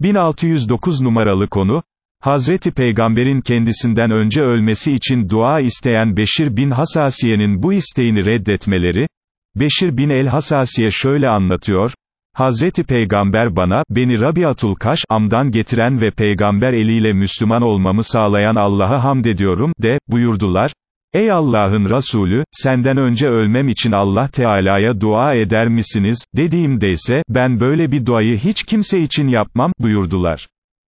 1609 numaralı konu, Hazreti Peygamber'in kendisinden önce ölmesi için dua isteyen Beşir bin Hasasiye'nin bu isteğini reddetmeleri, Beşir bin el-Hasasiye şöyle anlatıyor, Hazreti Peygamber bana, beni Rabiatul Kaş, amdan getiren ve peygamber eliyle Müslüman olmamı sağlayan Allah'a hamd ediyorum, de, buyurdular, Ey Allah'ın Resulü, senden önce ölmem için Allah Teala'ya dua eder misiniz, dediğimde ise, ben böyle bir duayı hiç kimse için yapmam, buyurdular.